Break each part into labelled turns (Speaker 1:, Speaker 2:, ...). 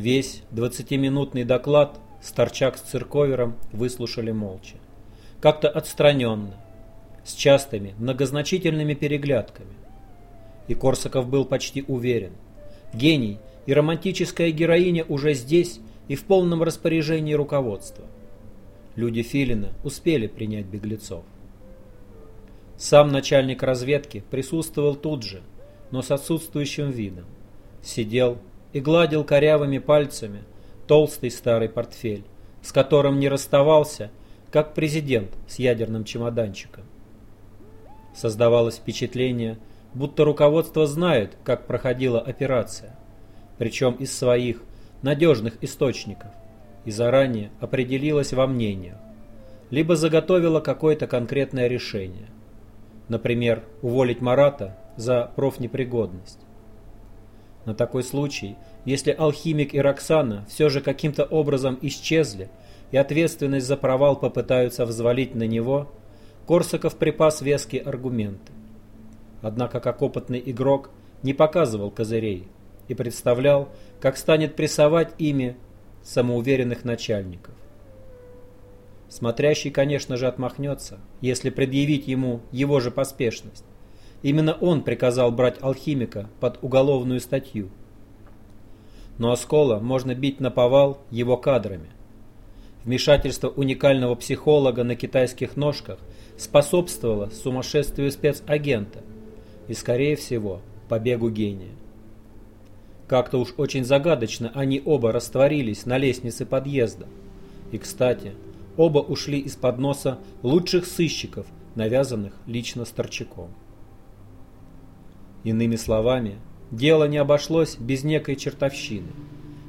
Speaker 1: Весь двадцатиминутный доклад Старчак с Цирковером выслушали молча. Как-то отстраненно, с частыми, многозначительными переглядками. И Корсаков был почти уверен. Гений и романтическая героиня уже здесь и в полном распоряжении руководства. Люди Филина успели принять беглецов. Сам начальник разведки присутствовал тут же, но с отсутствующим видом. Сидел и гладил корявыми пальцами толстый старый портфель, с которым не расставался, как президент с ядерным чемоданчиком. Создавалось впечатление, будто руководство знает, как проходила операция, причем из своих надежных источников, и заранее определилось во мнениях, либо заготовило какое-то конкретное решение, например, уволить Марата за профнепригодность. На такой случай, если алхимик и Роксана все же каким-то образом исчезли и ответственность за провал попытаются взвалить на него, Корсаков припас веские аргументы. Однако как опытный игрок не показывал козырей и представлял, как станет прессовать ими самоуверенных начальников. Смотрящий, конечно же, отмахнется, если предъявить ему его же поспешность. Именно он приказал брать алхимика под уголовную статью. Но Оскола можно бить на повал его кадрами. Вмешательство уникального психолога на китайских ножках способствовало сумасшествию спецагента и, скорее всего, побегу гения. Как-то уж очень загадочно они оба растворились на лестнице подъезда. И, кстати, оба ушли из-под носа лучших сыщиков, навязанных лично Старчаком. Иными словами, дело не обошлось без некой чертовщины,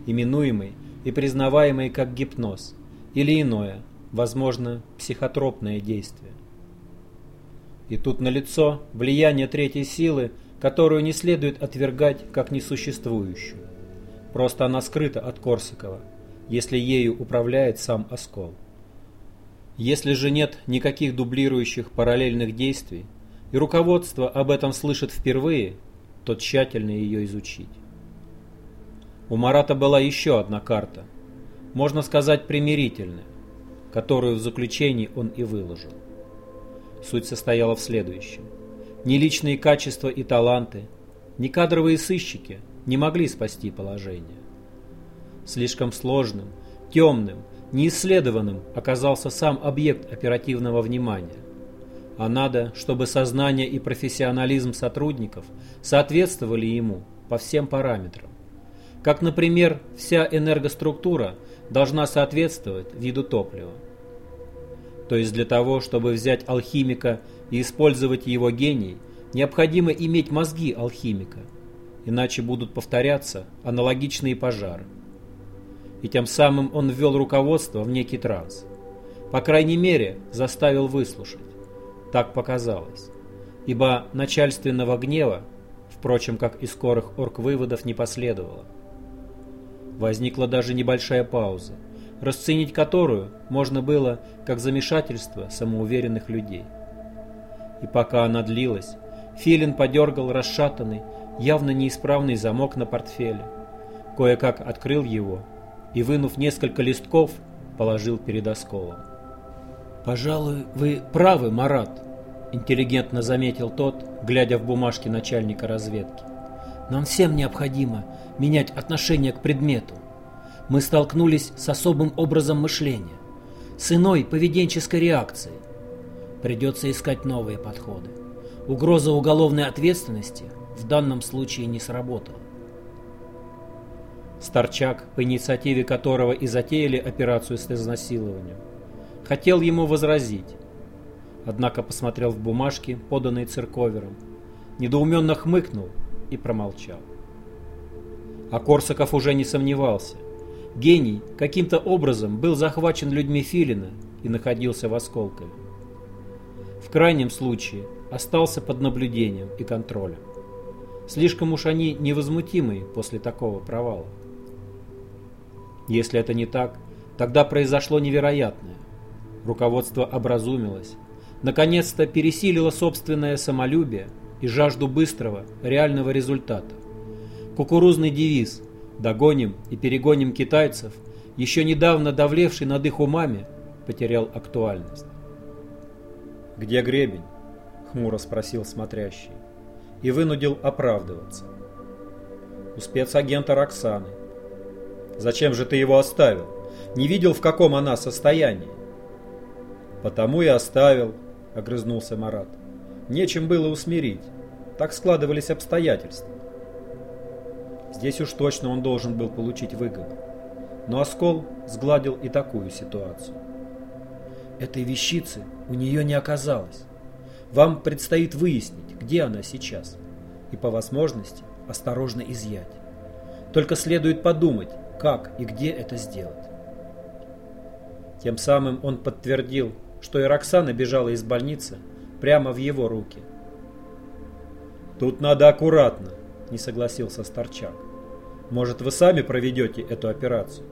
Speaker 1: именуемой и признаваемой как гипноз, или иное, возможно, психотропное действие. И тут налицо влияние третьей силы, которую не следует отвергать как несуществующую. Просто она скрыта от Корсакова, если ею управляет сам Оскол. Если же нет никаких дублирующих параллельных действий, и руководство об этом слышит впервые, то тщательно ее изучить. У Марата была еще одна карта, можно сказать примирительная, которую в заключении он и выложил. Суть состояла в следующем. Ни личные качества и таланты, ни кадровые сыщики не могли спасти положение. Слишком сложным, темным, неисследованным оказался сам объект оперативного внимания – а надо, чтобы сознание и профессионализм сотрудников соответствовали ему по всем параметрам. Как, например, вся энергоструктура должна соответствовать виду топлива. То есть для того, чтобы взять алхимика и использовать его гений, необходимо иметь мозги алхимика, иначе будут повторяться аналогичные пожары. И тем самым он ввел руководство в некий транс. По крайней мере, заставил выслушать. Так показалось. Ибо начальственного гнева, впрочем, как и скорых орг-выводов, не последовало. Возникла даже небольшая пауза, расценить которую можно было как замешательство самоуверенных людей. И пока она длилась, Филин подергал расшатанный, явно неисправный замок на портфеле, кое-как открыл его и, вынув несколько листков, положил перед осколом. «Пожалуй, вы правы, Марат», — интеллигентно заметил тот, глядя в бумажки начальника разведки. «Нам всем необходимо менять отношение к предмету. Мы столкнулись с особым образом мышления, с иной поведенческой реакцией. Придется искать новые подходы. Угроза уголовной ответственности в данном случае не сработала. Старчак, по инициативе которого и затеяли операцию с изнасилованием, Хотел ему возразить, однако посмотрел в бумажки, поданные церковером, недоуменно хмыкнул и промолчал. А Корсаков уже не сомневался. Гений каким-то образом был захвачен людьми Филина и находился в Осколкове. В крайнем случае остался под наблюдением и контролем. Слишком уж они невозмутимые после такого провала. Если это не так, тогда произошло невероятное. Руководство образумилось. Наконец-то пересилило собственное самолюбие и жажду быстрого, реального результата. Кукурузный девиз Догоним и перегоним китайцев, еще недавно давлевший над их умами, потерял актуальность. «Где гребень?» — хмуро спросил смотрящий и вынудил оправдываться. «У спецагента Роксаны». «Зачем же ты его оставил? Не видел, в каком она состоянии?» «Потому и оставил», — огрызнулся Марат. «Нечем было усмирить. Так складывались обстоятельства». Здесь уж точно он должен был получить выгоду. Но Оскол сгладил и такую ситуацию. Этой вещицы у нее не оказалось. Вам предстоит выяснить, где она сейчас, и по возможности осторожно изъять. Только следует подумать, как и где это сделать. Тем самым он подтвердил, что и Роксана бежала из больницы прямо в его руки. «Тут надо аккуратно», — не согласился Старчак. «Может, вы сами проведете эту операцию?»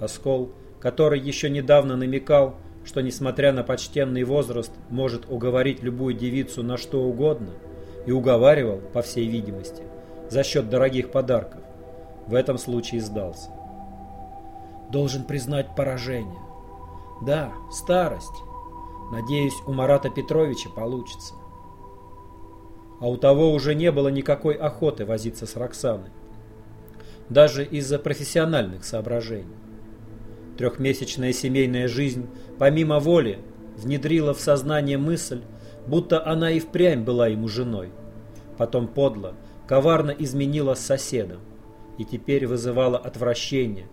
Speaker 1: Оскол который еще недавно намекал, что, несмотря на почтенный возраст, может уговорить любую девицу на что угодно, и уговаривал, по всей видимости, за счет дорогих подарков, в этом случае сдался. Должен признать поражение. Да, старость. Надеюсь, у Марата Петровича получится. А у того уже не было никакой охоты возиться с Роксаной. Даже из-за профессиональных соображений. Трехмесячная семейная жизнь, помимо воли, внедрила в сознание мысль, будто она и впрямь была ему женой. Потом подло, коварно изменила с соседом и теперь вызывала отвращение,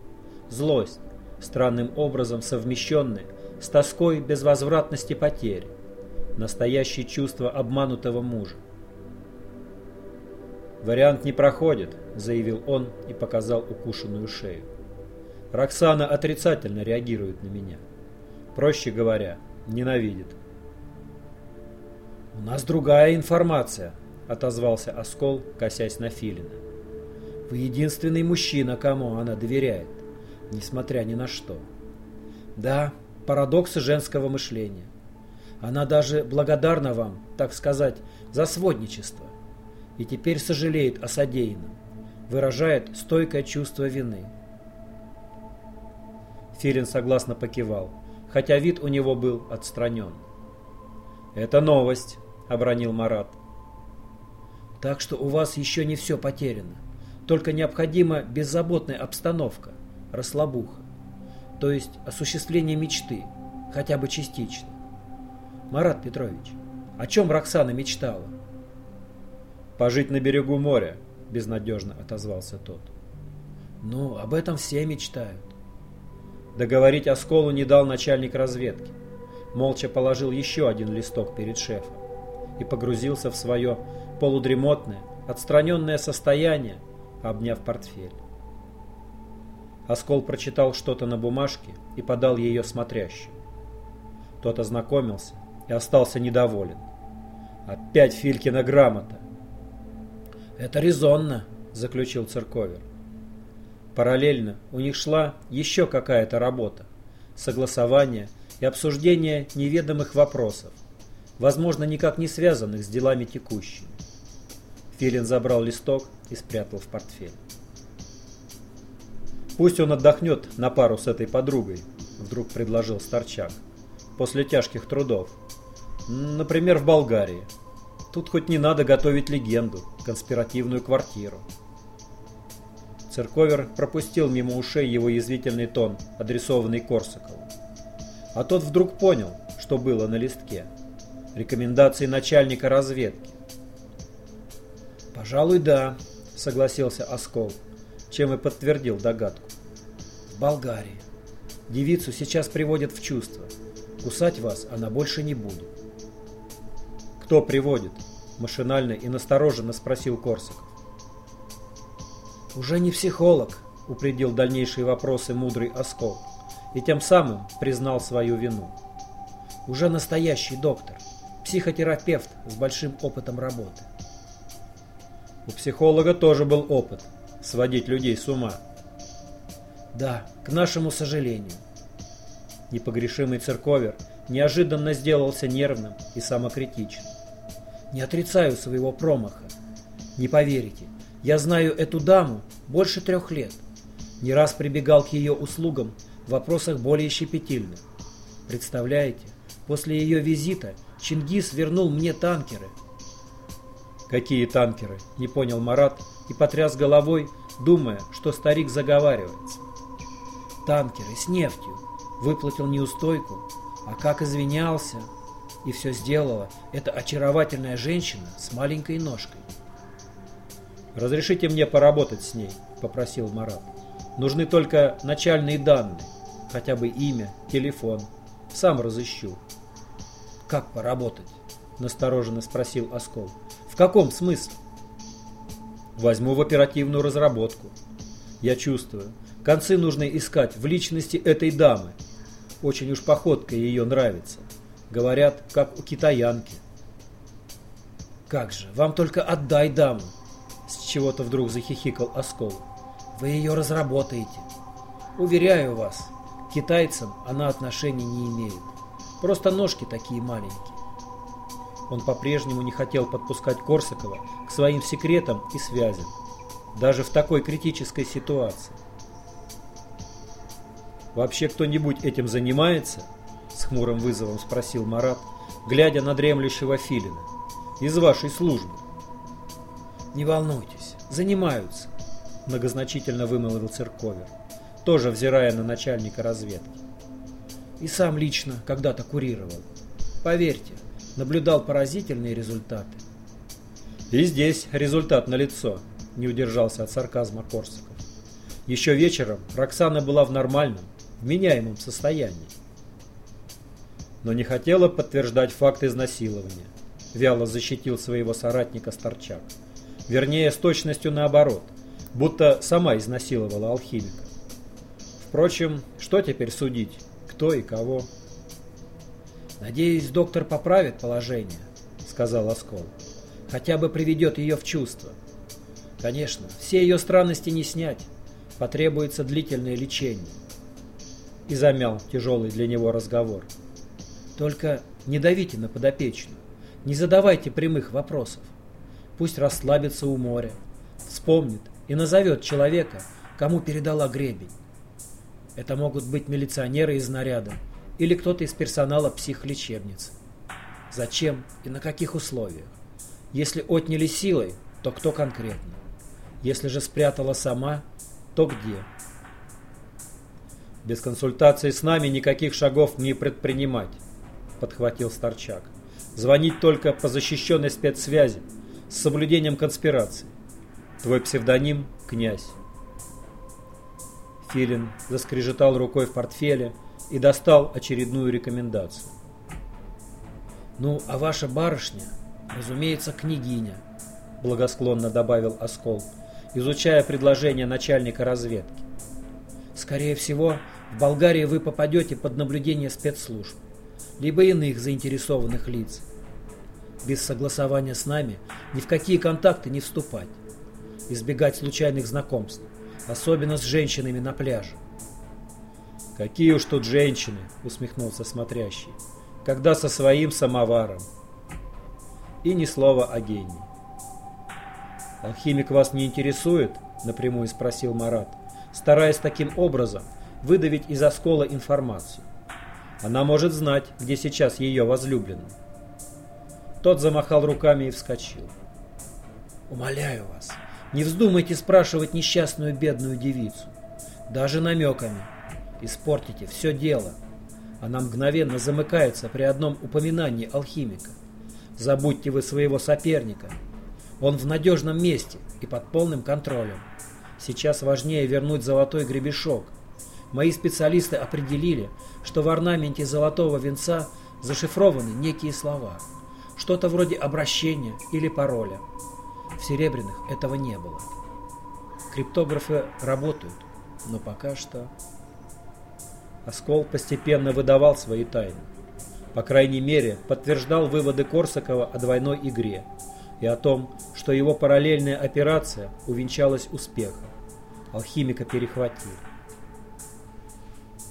Speaker 1: злость, странным образом совмещенные с тоской безвозвратности потерь, настоящее чувство обманутого мужа. «Вариант не проходит», — заявил он и показал укушенную шею. Роксана отрицательно реагирует на меня. Проще говоря, ненавидит. «У нас другая информация», — отозвался Оскол, косясь на Филина. «Вы единственный мужчина, кому она доверяет, несмотря ни на что. Да, парадоксы женского мышления. Она даже благодарна вам, так сказать, за сводничество, и теперь сожалеет о содеянном, выражает стойкое чувство вины». Филин согласно покивал, хотя вид у него был отстранен. «Это новость», — обронил Марат. «Так что у вас еще не все потеряно. Только необходима беззаботная обстановка, расслабуха. То есть осуществление мечты, хотя бы частично. Марат Петрович, о чем Роксана мечтала?» «Пожить на берегу моря», — безнадежно отозвался тот. «Ну, об этом все мечтают. Договорить осколу не дал начальник разведки. Молча положил еще один листок перед шефом и погрузился в свое полудремотное, отстраненное состояние, обняв портфель. Оскол прочитал что-то на бумажке и подал ее смотрящему. Тот ознакомился и остался недоволен. Опять Филькина грамота. «Это резонно», — заключил Церковер. Параллельно у них шла еще какая-то работа, согласование и обсуждение неведомых вопросов, возможно, никак не связанных с делами текущими. Филин забрал листок и спрятал в портфель. «Пусть он отдохнет на пару с этой подругой», — вдруг предложил Старчак, «после тяжких трудов. Например, в Болгарии. Тут хоть не надо готовить легенду, конспиративную квартиру». Церковер пропустил мимо ушей его язвительный тон, адресованный Корсакову. А тот вдруг понял, что было на листке. Рекомендации начальника разведки. «Пожалуй, да», — согласился Оскол, чем и подтвердил догадку. «В Болгарии. Девицу сейчас приводят в чувство. Кусать вас она больше не будет». «Кто приводит?» — машинально и настороженно спросил Корсаков. «Уже не психолог», — упредил дальнейшие вопросы мудрый оскол, и тем самым признал свою вину. «Уже настоящий доктор, психотерапевт с большим опытом работы». У психолога тоже был опыт — сводить людей с ума. Да, к нашему сожалению. Непогрешимый церковер неожиданно сделался нервным и самокритичным. Не отрицаю своего промаха. Не поверите,
Speaker 2: Я знаю эту даму больше трех лет. Не раз прибегал к ее услугам в вопросах более щепетильных. Представляете, после ее визита Чингис вернул мне танкеры.
Speaker 1: «Какие танкеры?» – не понял Марат и потряс головой, думая, что старик заговаривается.
Speaker 2: «Танкеры с нефтью. Выплатил неустойку. А как извинялся. И все сделала эта очаровательная женщина с маленькой ножкой.
Speaker 1: «Разрешите мне поработать с ней», – попросил Марат. «Нужны только начальные данные, хотя бы имя, телефон. Сам разыщу».
Speaker 2: «Как поработать?» – настороженно спросил Оскол.
Speaker 1: «В каком смысле?» «Возьму в оперативную разработку. Я чувствую, концы нужно искать в личности этой дамы. Очень уж походка ее нравится. Говорят, как у китаянки».
Speaker 2: «Как же, вам только отдай даму!» С чего-то вдруг захихикал Оскол. «Вы ее разработаете. Уверяю вас, к китайцам она отношения не имеет. Просто ножки такие маленькие.
Speaker 1: Он по-прежнему не хотел подпускать Корсакова к своим секретам и связям, даже в такой критической ситуации. «Вообще кто-нибудь этим занимается?» — с хмурым вызовом спросил Марат, глядя на дремлющего Филина. «Из вашей службы».
Speaker 2: «Не волнуйтесь, занимаются», — многозначительно вымолвил Церковер, тоже взирая на начальника разведки. «И сам лично когда-то курировал. Поверьте, наблюдал поразительные результаты».
Speaker 1: «И здесь результат налицо», — не удержался от сарказма Корсаков. Еще вечером Роксана была в нормальном, вменяемом состоянии. Но не хотела подтверждать факт изнасилования. Вяло защитил своего соратника Старчак. Вернее, с точностью наоборот, будто сама изнасиловала алхимика. Впрочем, что теперь судить, кто и кого?
Speaker 2: «Надеюсь, доктор поправит положение», — сказал Оскол. «Хотя бы приведет ее в чувство. Конечно, все ее странности не снять. Потребуется длительное лечение».
Speaker 1: И замял тяжелый для него разговор.
Speaker 2: «Только не давите на подопечную, не задавайте прямых вопросов пусть расслабится у моря, вспомнит и назовет человека, кому передала гребень. Это могут быть милиционеры из наряда или кто-то из персонала психлечебницы. Зачем и на каких условиях? Если отняли силой, то кто конкретно? Если же спрятала сама, то где?
Speaker 1: Без консультации с нами никаких шагов не предпринимать, подхватил Старчак. Звонить только по защищенной спецсвязи с соблюдением конспирации. Твой псевдоним – князь. Филин заскрежетал рукой в портфеле и достал очередную рекомендацию.
Speaker 2: «Ну, а ваша барышня, разумеется, княгиня», – благосклонно добавил Оскол, изучая предложение начальника разведки. «Скорее всего, в Болгарии вы попадете под наблюдение спецслужб, либо иных заинтересованных лиц, без согласования с нами ни в какие контакты не вступать. Избегать случайных знакомств, особенно с женщинами на пляже.
Speaker 1: «Какие уж тут женщины!» — усмехнулся смотрящий. «Когда со своим самоваром!» И ни слова о гении. «Алхимик вас не интересует?» — напрямую спросил Марат, стараясь таким образом выдавить из оскола информацию. Она может знать, где сейчас ее возлюбленный. Тот замахал руками и вскочил.
Speaker 2: «Умоляю вас, не вздумайте спрашивать несчастную бедную девицу. Даже намеками. Испортите все дело. Она мгновенно замыкается при одном упоминании алхимика. Забудьте вы своего соперника. Он в надежном месте и под полным контролем. Сейчас важнее вернуть золотой гребешок. Мои специалисты определили, что в орнаменте золотого венца зашифрованы некие слова – что-то вроде обращения или пароля. В серебряных этого не было. Криптографы работают, но пока что...
Speaker 1: Оскол постепенно выдавал свои тайны. По крайней мере, подтверждал выводы Корсакова о двойной игре и о том, что его параллельная операция увенчалась успехом. Алхимика перехватил.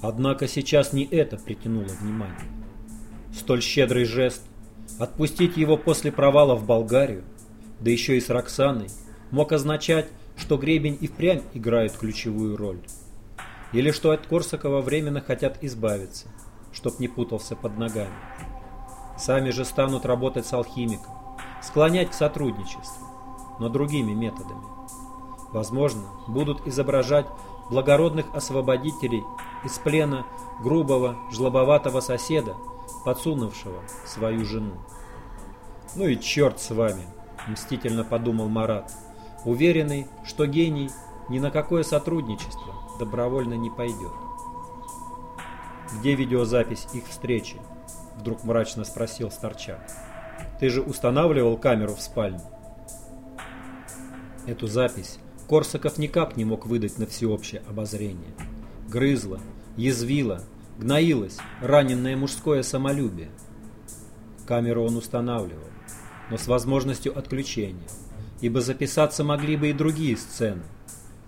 Speaker 1: Однако сейчас не это притянуло внимание. Столь щедрый жест Отпустить его после провала в Болгарию, да еще и с Роксаной, мог означать, что гребень и впрямь играет ключевую роль. Или что от Корсакова временно хотят избавиться, чтоб не путался под ногами. Сами же станут работать с алхимиком, склонять к сотрудничеству, но другими методами. Возможно, будут изображать благородных освободителей из плена грубого, жлобоватого соседа, подсунувшего свою жену. «Ну и черт с вами!» – мстительно подумал Марат, уверенный, что гений ни на какое сотрудничество добровольно не пойдет. «Где видеозапись их встречи?» – вдруг мрачно спросил Старчак. «Ты же устанавливал камеру в спальне?» Эту запись Корсаков никак не мог выдать на всеобщее обозрение. Грызла, язвила, гноилось раненное мужское самолюбие. Камеру он устанавливал, но с возможностью отключения, ибо записаться могли бы и другие сцены,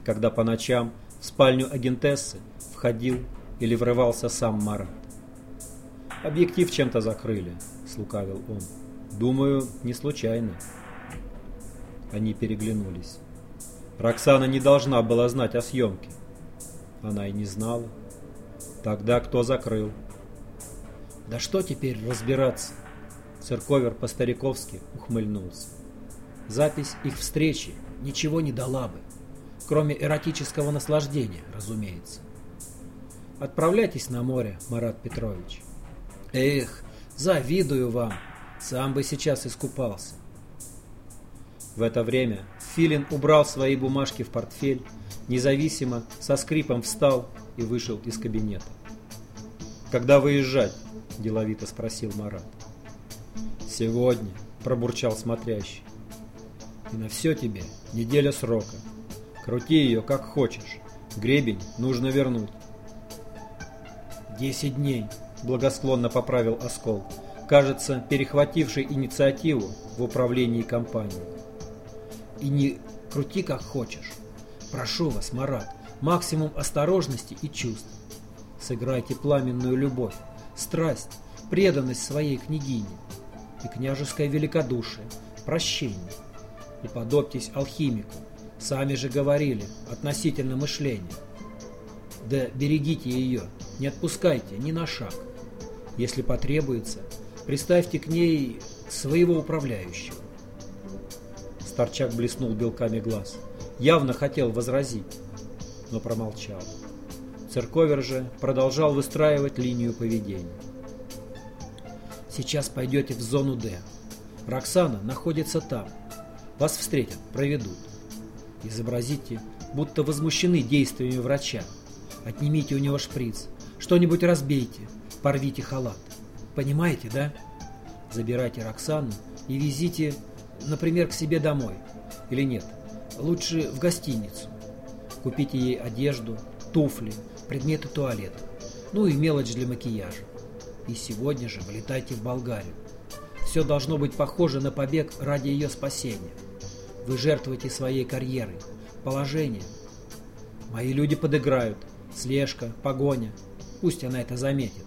Speaker 1: когда по ночам в спальню агентессы входил или врывался сам Марат. «Объектив чем-то закрыли», — слукавил он. «Думаю, не случайно». Они переглянулись. Роксана не должна была знать о съемке. Она и не знала. Тогда кто закрыл? Да что теперь разбираться? Церковер по-стариковски ухмыльнулся. Запись их встречи ничего не дала бы, кроме эротического наслаждения, разумеется. Отправляйтесь на море, Марат Петрович. Эх, завидую вам, сам бы сейчас искупался. В это время Филин убрал свои бумажки в портфель, независимо, со скрипом встал и вышел из кабинета. «Когда выезжать?» – деловито спросил Марат. «Сегодня», – пробурчал смотрящий. «И на все тебе неделя срока. Крути ее как хочешь. Гребень нужно вернуть». «Десять дней», – благосклонно поправил Оскол, кажется, перехвативший инициативу в управлении компанией. «И не крути как хочешь. Прошу вас, Марат, максимум осторожности и чувств. Сыграйте пламенную любовь, страсть, преданность своей княгине и княжеское великодушие, прощение. Уподобьтесь алхимику, сами же говорили, относительно мышления. Да берегите ее, не отпускайте ни на шаг. Если потребуется, приставьте к ней своего управляющего. Старчак блеснул белками глаз. Явно хотел возразить, но промолчал. Церковер же продолжал выстраивать линию поведения. Сейчас пойдете в зону Д. Роксана находится там. Вас встретят, проведут. Изобразите, будто возмущены действиями врача. Отнимите у него шприц. Что-нибудь разбейте. Порвите халат. Понимаете, да? Забирайте Роксану и везите, например, к себе домой. Или нет, лучше в гостиницу. Купите ей одежду, туфли, предметы туалета, ну и мелочь для макияжа. И сегодня же вылетайте в Болгарию. Все должно быть похоже на побег ради ее спасения. Вы жертвуете своей карьерой, положением. Мои люди подыграют. Слежка, погоня. Пусть она это заметит.